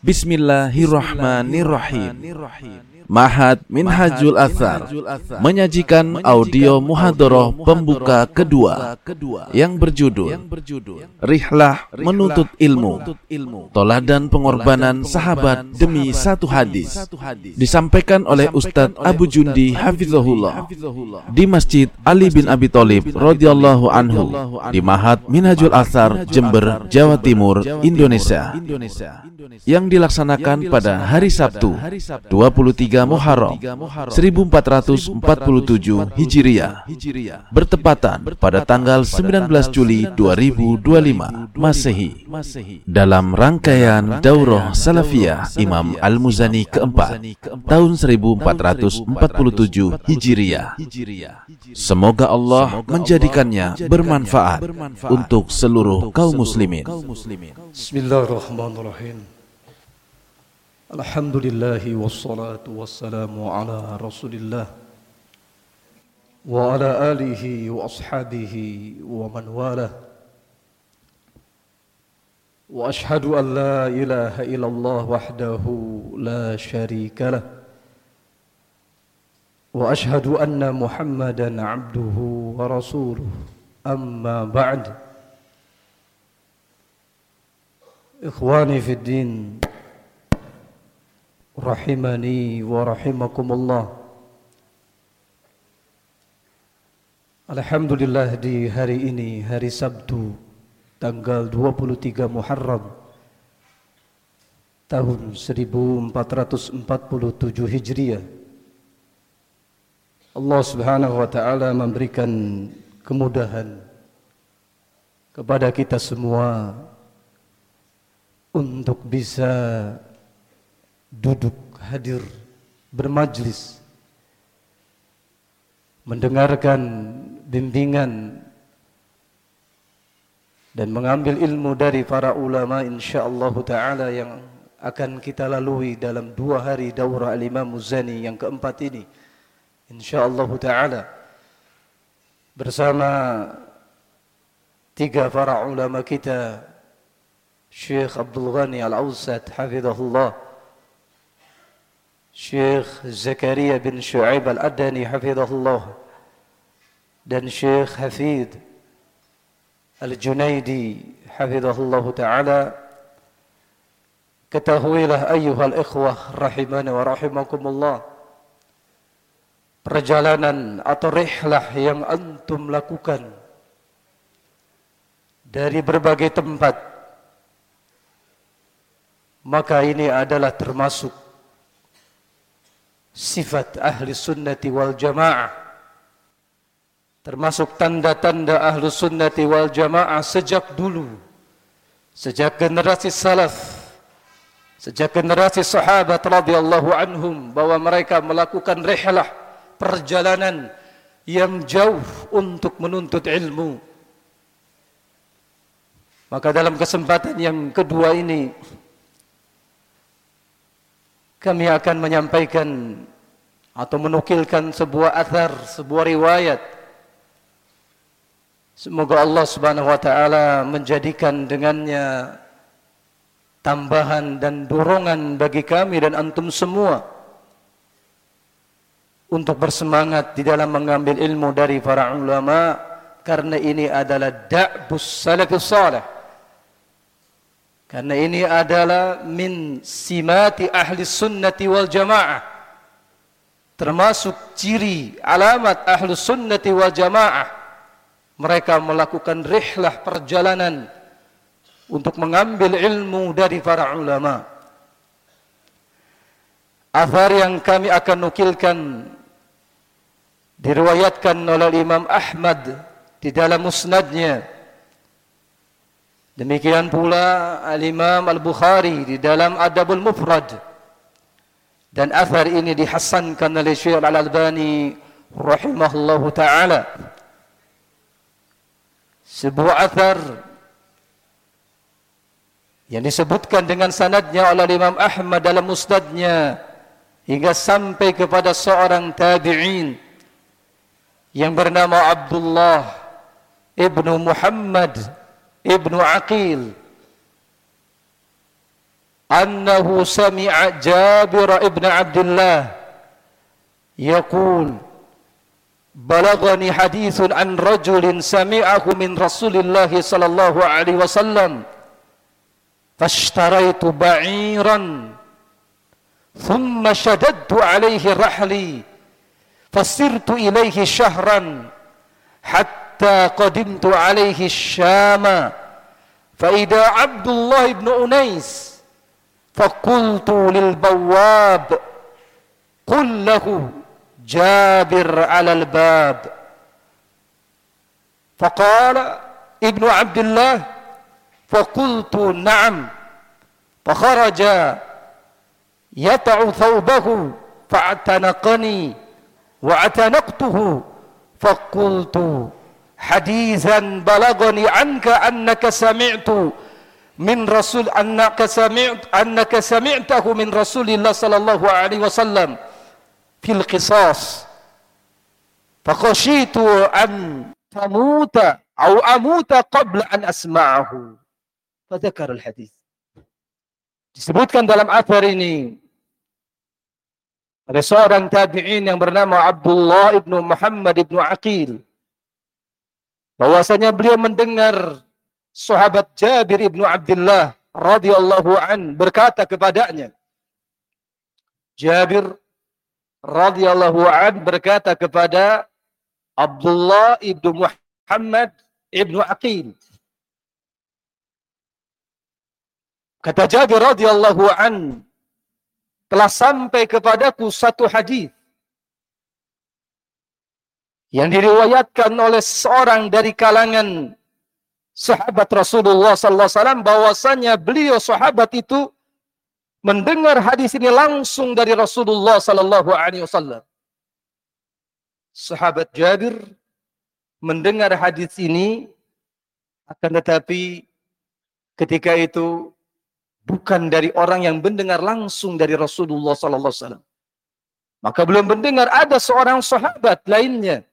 Bismillahirrahmanirrahim. Mahat Minhajul Athar menyajikan audio muhadoroh pembuka kedua yang berjudul Rihlah Menuntut Ilmu Toladan Pengorbanan Sahabat Demi Satu Hadis disampaikan oleh Ustadz Abu Jundi Hafizahullah di Masjid Ali bin Abi Thalib radhiyallahu anhu di Mahat Minhajul Athar Jember Jawa Timur Indonesia yang dilaksanakan pada hari Sabtu 23 Muharram 1447 Hijriah bertepatan pada tanggal 19 Juli 2025 Masehi dalam rangkaian Daurah Salafiyah Imam Al-Muzani keempat tahun 1447 Hijriah. Semoga Allah menjadikannya bermanfaat untuk seluruh kaum muslimin. Bismillahirrahmanirrahim الحمد لله والصلاة والسلام على رسول الله وعلى آله وأصحابه ومن والاه. وأشهد أن لا إله إلا الله وحده لا شريك له. وأشهد أن محمدا عبده ورسوله. أما بعد. إخواني في الدين rahimani wa rahimakumullah. Alhamdulillah di hari ini hari Sabtu tanggal 23 Muharram tahun 1447 Hijriah. Allah Subhanahu wa taala memberikan kemudahan kepada kita semua untuk bisa duduk hadir bermajlis mendengarkan bimbingan dan mengambil ilmu dari para ulama insyaallah taala yang akan kita lalui dalam dua hari daurah al-Imam Muzani yang keempat ini insyaallah taala. Bersama tiga para ulama kita Syekh Abdul Ghani Al-Awsat hafizahullah Syekh Zakaria bin Shu'aib Al-Adani hafizahullah dan Syekh Hafid Al-Junaidi hafizahullah taala. Ketahuilah ayyuhal ikhwah rahimana wa rahimakumullah perjalanan atau rihlah yang antum lakukan dari berbagai tempat maka ini adalah termasuk sifat ahli sunnati wal jamaah. Termasuk tanda-tanda ahli sunnati wal jamaah sejak dulu. Sejak generasi salaf. Sejak generasi sahabat radhiyallahu anhum bahwa mereka melakukan rihlah perjalanan yang jauh untuk menuntut ilmu. Maka dalam kesempatan yang kedua ini kami akan menyampaikan atau menukilkan sebuah athar, sebuah riwayat. Semoga Allah Subhanahu wa taala menjadikan dengannya tambahan dan dorongan bagi kami dan antum semua untuk bersemangat di dalam mengambil ilmu dari para ulama karena ini adalah da'bus salafus salih karena ini adalah min simati ahli sunnati wal jamaah. Termasuk ciri alamat ahli sunnati wal jamaah. Mereka melakukan rihlah perjalanan untuk mengambil ilmu dari para ulama. Athar yang kami akan nukilkan diriwayatkan oleh Imam Ahmad di dalam musnadnya Demikian pula Al-Imam Al-Bukhari di dalam Adabul Mufrad. Dan athar ini dihasankan oleh Syekh Al-Albani rahimahullahu taala. Sebuah athar yang disebutkan dengan sanadnya oleh Imam Ahmad dalam musnadnya hingga sampai kepada seorang tabi'in yang bernama Abdullah ibnu Muhammad Ibnu Aqil أنه سمع جابر ابن عبد الله يقول بلغني حديث عن رجل سمعه من رسول الله صلى الله عليه وسلم فاشتريت بعيرا ثم شددت عليه رحلي فسرت إليه شهرا حتى قدمت عليه الشام. فإذا عبد الله بن أنيس فقلت للبواب قل له جابر على الباب. فقال ابن عبد الله فقلت نعم. فخرج يطع ثوبه فاعتنقني واعتنقته فقلت حديثا بلغني عنك أنك سمعت من رسول أنك سمعت أنك سمعته من رسول الله صلى الله عليه وسلم في القصاص. فخشيت أن تموت أو أموت قبل أن أسمعه. فذكر الحديث. Disebutkan dalam athar ini ada seorang tabi'in yang bernama Abdullah ibnu Muhammad ibnu Aqil. Bahwasanya beliau mendengar sahabat Jabir ibnu Abdullah radhiyallahu an berkata kepadanya Jabir radhiyallahu an berkata kepada Abdullah ibnu Muhammad ibnu Aqil. Kata Jabir radhiyallahu an telah sampai kepadaku satu hadis yang diriwayatkan oleh seorang dari kalangan sahabat Rasulullah sallallahu alaihi wasallam bahwasanya beliau sahabat itu mendengar hadis ini langsung dari Rasulullah sallallahu alaihi wasallam. Sahabat Jabir mendengar hadis ini akan tetapi ketika itu bukan dari orang yang mendengar langsung dari Rasulullah sallallahu alaihi wasallam. Maka belum mendengar ada seorang sahabat lainnya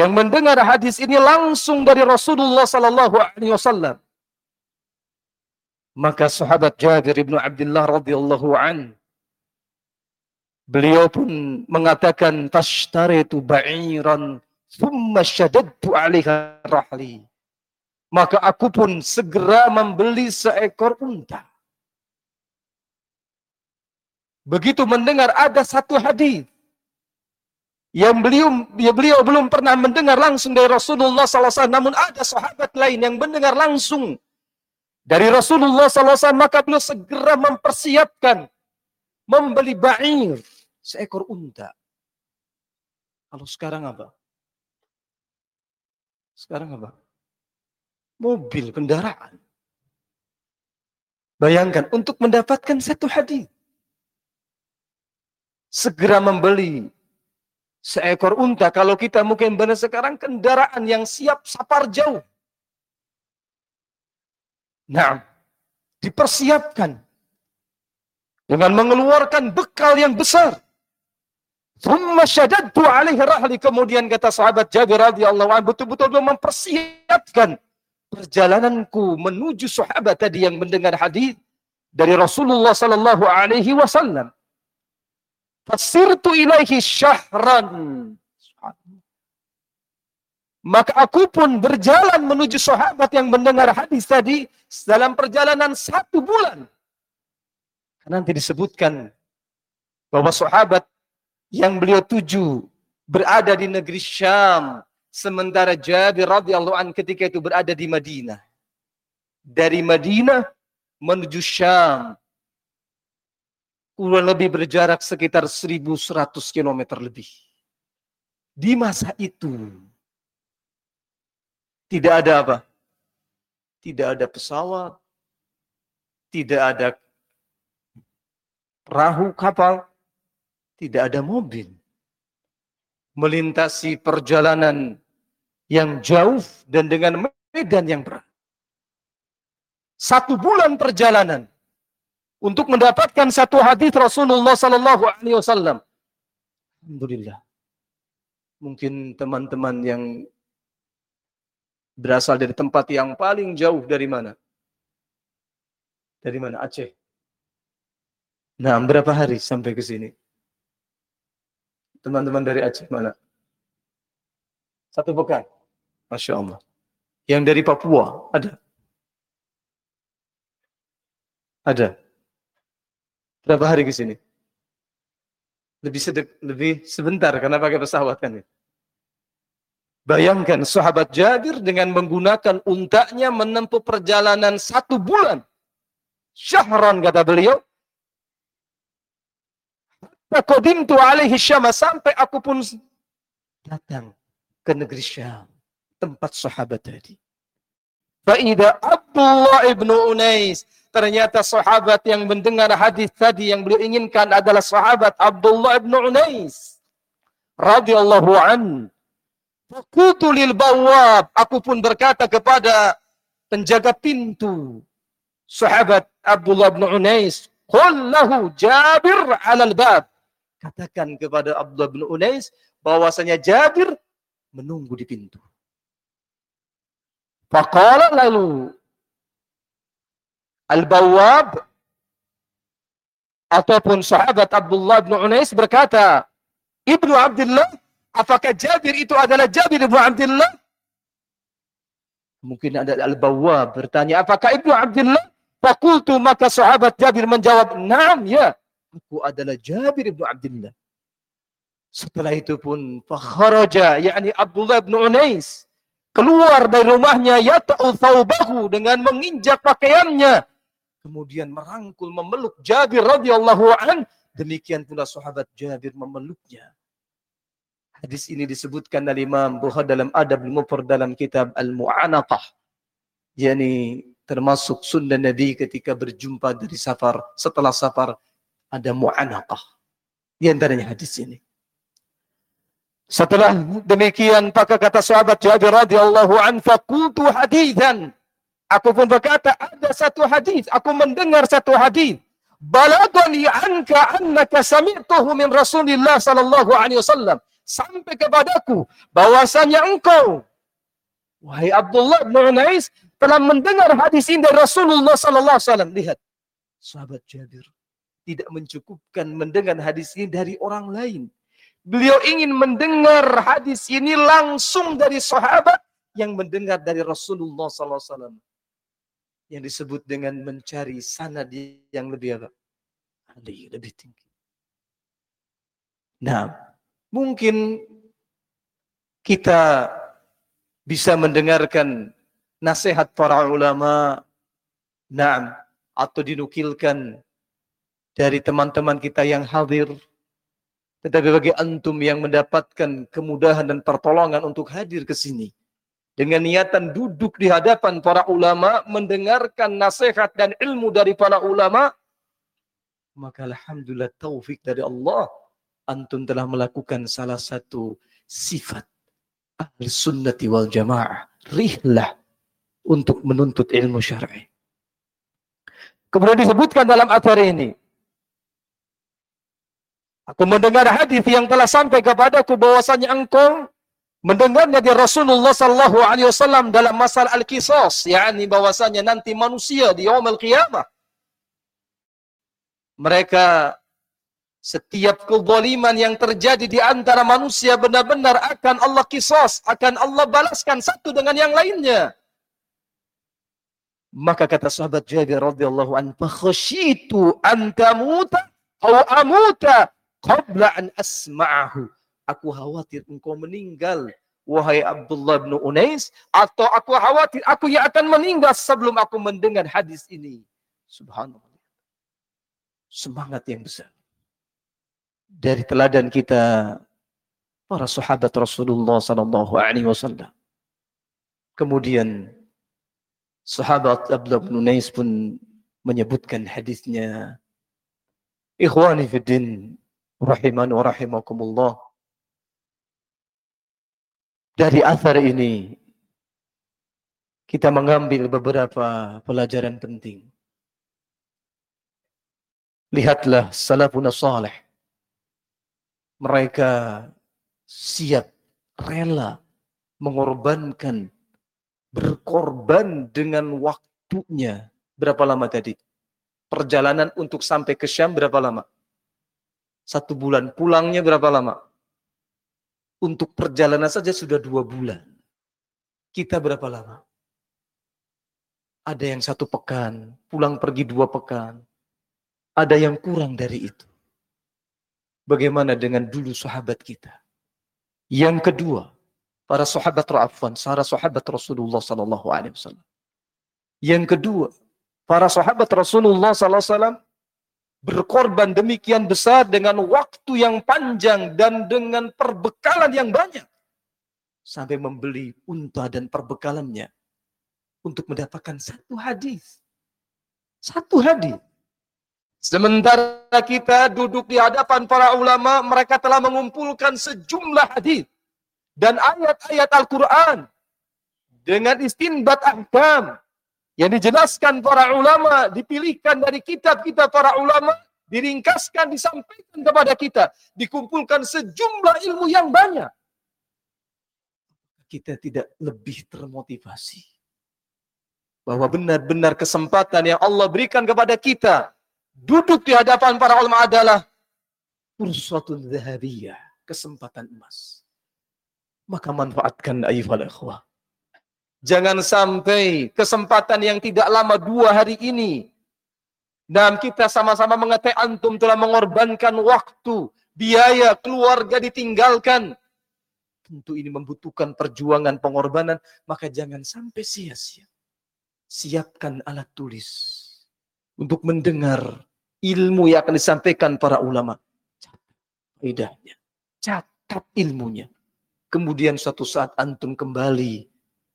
yang mendengar hadis ini langsung dari Rasulullah sallallahu alaihi wasallam. Maka sahabat Jabir bin Abdullah radhiyallahu an beliau pun mengatakan fashtaritu ba'iran thumma shaddadtu 'alaiha rahli. Maka aku pun segera membeli seekor unta. Begitu mendengar ada satu hadis yang beliau ya beliau belum pernah mendengar langsung dari Rasulullah SAW, namun ada sahabat lain yang mendengar langsung dari Rasulullah SAW maka beliau segera mempersiapkan membeli ba'ir seekor unta. Kalau sekarang apa? Sekarang apa? Mobil, kendaraan. Bayangkan untuk mendapatkan satu hadis segera membeli seekor unta. Kalau kita mungkin benar sekarang kendaraan yang siap sapar jauh. Nah, dipersiapkan dengan mengeluarkan bekal yang besar. Thumma syaddadtu alaihi rahli. Kemudian kata sahabat Jabir radhiyallahu anhu betul-betul mempersiapkan perjalananku menuju sahabat tadi yang mendengar hadis dari Rasulullah sallallahu alaihi wasallam. Fasirtu ilaihi syahran. Maka aku pun berjalan menuju sahabat yang mendengar hadis tadi dalam perjalanan satu bulan. Nanti disebutkan bahwa sahabat yang beliau tuju berada di negeri Syam. Sementara Jabir radhiyallahu an ketika itu berada di Madinah. Dari Madinah menuju Syam. Kurang lebih berjarak sekitar 1100 km lebih. Di masa itu, tidak ada apa? Tidak ada pesawat, tidak ada perahu kapal, tidak ada mobil. Melintasi perjalanan yang jauh dan dengan medan yang berat. Satu bulan perjalanan untuk mendapatkan satu hadis Rasulullah Sallallahu Alaihi Wasallam. Alhamdulillah. Mungkin teman-teman yang berasal dari tempat yang paling jauh dari mana? Dari mana? Aceh. Nah, berapa hari sampai ke sini? Teman-teman dari Aceh mana? Satu pekan. Masya Allah. Yang dari Papua ada? Ada. Berapa hari ke sini? Lebih sedek, lebih sebentar karena pakai pesawat kan ya. Bayangkan sahabat Jabir dengan menggunakan untanya menempuh perjalanan satu bulan. Syahran kata beliau. tu alaihi syama sampai aku pun datang ke negeri Syam. Tempat sahabat tadi. Fa'ida Abdullah ibnu Unais Ternyata sahabat yang mendengar hadis tadi yang beliau inginkan adalah sahabat Abdullah bin Unais radhiyallahu an. Fakutu lil bawab. Aku pun berkata kepada penjaga pintu sahabat Abdullah bin Unais, "Qul lahu Jabir 'alal bab." Katakan kepada Abdullah bin Unais bahwasanya Jabir menunggu di pintu. Faqala lalu Al-Bawwab ataupun sahabat Abdullah bin Unais berkata, Ibnu Abdullah, apakah Jabir itu adalah Jabir Ibnu Abdullah? Mungkin ada Al-Bawwab bertanya, apakah Ibnu Abdullah? Fakultu maka sahabat Jabir menjawab, Naam ya, aku adalah Jabir Ibnu Abdullah. Setelah itu pun fakharaja yakni Abdullah bin Unais keluar dari rumahnya yata'u thawbahu dengan menginjak pakaiannya kemudian merangkul memeluk Jabir radhiyallahu an. Demikian pula sahabat Jabir memeluknya. Hadis ini disebutkan oleh Imam Bukhari dalam Adab al-Mufrad dalam kitab Al-Mu'anaqah. Yakni termasuk sunnah Nabi ketika berjumpa dari safar. Setelah safar ada mu'anaqah. Di antaranya hadis ini. Setelah demikian maka kata sahabat Jabir radhiyallahu an faqultu hadithan Aku pun berkata, ada satu hadis. Aku mendengar satu hadis. Balagani anka annaka sami'tuhu min Rasulillah sallallahu alaihi wasallam. Sampai kepadaku bahwasanya engkau wahai Abdullah bin Unais telah mendengar hadis ini dari Rasulullah sallallahu alaihi wasallam. Lihat, sahabat Jabir tidak mencukupkan mendengar hadis ini dari orang lain. Beliau ingin mendengar hadis ini langsung dari sahabat yang mendengar dari Rasulullah sallallahu alaihi wasallam yang disebut dengan mencari sanad yang lebih apa? Lebih tinggi. Nah, mungkin kita bisa mendengarkan nasihat para ulama, nah, atau dinukilkan dari teman-teman kita yang hadir. Tetapi bagi antum yang mendapatkan kemudahan dan pertolongan untuk hadir ke sini, dengan niatan duduk di hadapan para ulama, mendengarkan nasihat dan ilmu dari para ulama, maka alhamdulillah taufik dari Allah, antum telah melakukan salah satu sifat ahli sunnati wal jamaah, rihlah untuk menuntut ilmu syar'i. Kemudian disebutkan dalam atar ini, Aku mendengar hadis yang telah sampai kepadaku bahwasanya engkau mendengarnya di Rasulullah sallallahu alaihi wasallam dalam masalah al-qisas yakni bahwasanya nanti manusia di yaumul qiyamah mereka setiap kezaliman yang terjadi di antara manusia benar-benar akan Allah kisos, akan Allah balaskan satu dengan yang lainnya. Maka kata sahabat Jabir radhiyallahu anhu, "Fakhashitu an tamuta aw amuta qabla an asma'ahu." Aku khawatir engkau meninggal, wahai Abdullah bin Unais, atau aku khawatir aku yang akan meninggal sebelum aku mendengar hadis ini. Subhanallah. Semangat yang besar. Dari teladan kita para sahabat Rasulullah sallallahu alaihi wasallam. Kemudian sahabat Abdullah bin Unais pun menyebutkan hadisnya. Ikhwani fi din rahiman wa rahimakumullah. Dari asar ini kita mengambil beberapa pelajaran penting. Lihatlah salafun salih. Mereka siap, rela mengorbankan, berkorban dengan waktunya. Berapa lama tadi? Perjalanan untuk sampai ke Syam berapa lama? Satu bulan. Pulangnya berapa lama? Untuk perjalanan saja sudah dua bulan. Kita berapa lama? Ada yang satu pekan, pulang pergi dua pekan. Ada yang kurang dari itu. Bagaimana dengan dulu sahabat kita? Yang kedua, para sahabat Ra'afan, para sahabat Rasulullah sallallahu alaihi wasallam. Yang kedua, para sahabat Rasulullah sallallahu alaihi wasallam berkorban demikian besar dengan waktu yang panjang dan dengan perbekalan yang banyak sampai membeli unta dan perbekalannya untuk mendapatkan satu hadis. Satu hadis. Sementara kita duduk di hadapan para ulama, mereka telah mengumpulkan sejumlah hadis dan ayat-ayat Al-Quran dengan istinbat ahkam yang dijelaskan para ulama, dipilihkan dari kitab-kitab para ulama, diringkaskan, disampaikan kepada kita, dikumpulkan sejumlah ilmu yang banyak. Kita tidak lebih termotivasi bahwa benar-benar kesempatan yang Allah berikan kepada kita duduk di hadapan para ulama adalah fursatun zahabiyah, kesempatan emas. Maka manfaatkan ayuhal ikhwah. Jangan sampai kesempatan yang tidak lama dua hari ini. Dan kita sama-sama mengatakan antum telah mengorbankan waktu, biaya, keluarga ditinggalkan. Tentu ini membutuhkan perjuangan pengorbanan, maka jangan sampai sia-sia siapkan alat tulis untuk mendengar ilmu yang akan disampaikan para ulama. Catat catat ilmunya. Kemudian suatu saat antum kembali,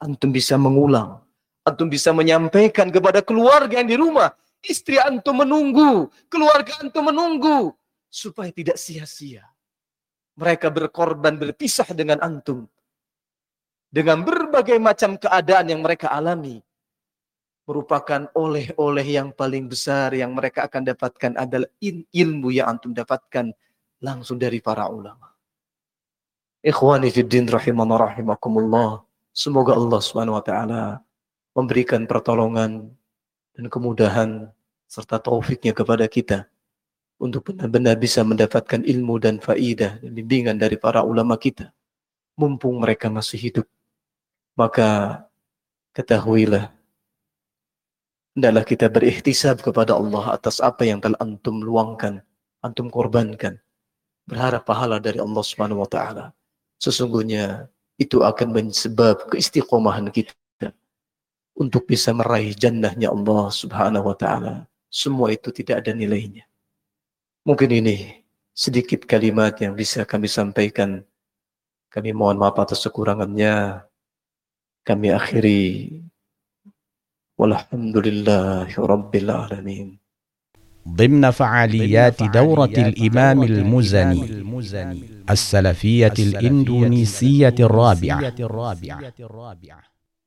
antum bisa mengulang, antum bisa menyampaikan kepada keluarga yang di rumah, istri antum menunggu, keluarga antum menunggu, supaya tidak sia-sia. Mereka berkorban berpisah dengan antum. Dengan berbagai macam keadaan yang mereka alami merupakan oleh-oleh yang paling besar yang mereka akan dapatkan adalah ilmu yang antum dapatkan langsung dari para ulama. Ikhwani fiddin rahimakumullah. Semoga Allah Subhanahu wa taala memberikan pertolongan dan kemudahan serta taufiknya kepada kita untuk benar-benar bisa mendapatkan ilmu dan faidah dan bimbingan dari para ulama kita mumpung mereka masih hidup maka ketahuilah Hendaklah kita berikhtisab kepada Allah atas apa yang telah antum luangkan, antum korbankan. Berharap pahala dari Allah Subhanahu wa taala. Sesungguhnya itu akan menyebab keistiqomahan kita untuk bisa meraih jannahnya Allah Subhanahu wa taala. Semua itu tidak ada nilainya. Mungkin ini sedikit kalimat yang bisa kami sampaikan. Kami mohon maaf atas kekurangannya. Kami akhiri. Walhamdulillahirabbil alamin. ضمن فعاليات دورة الإمام المزني. السلفية الإندونيسية الرابعة.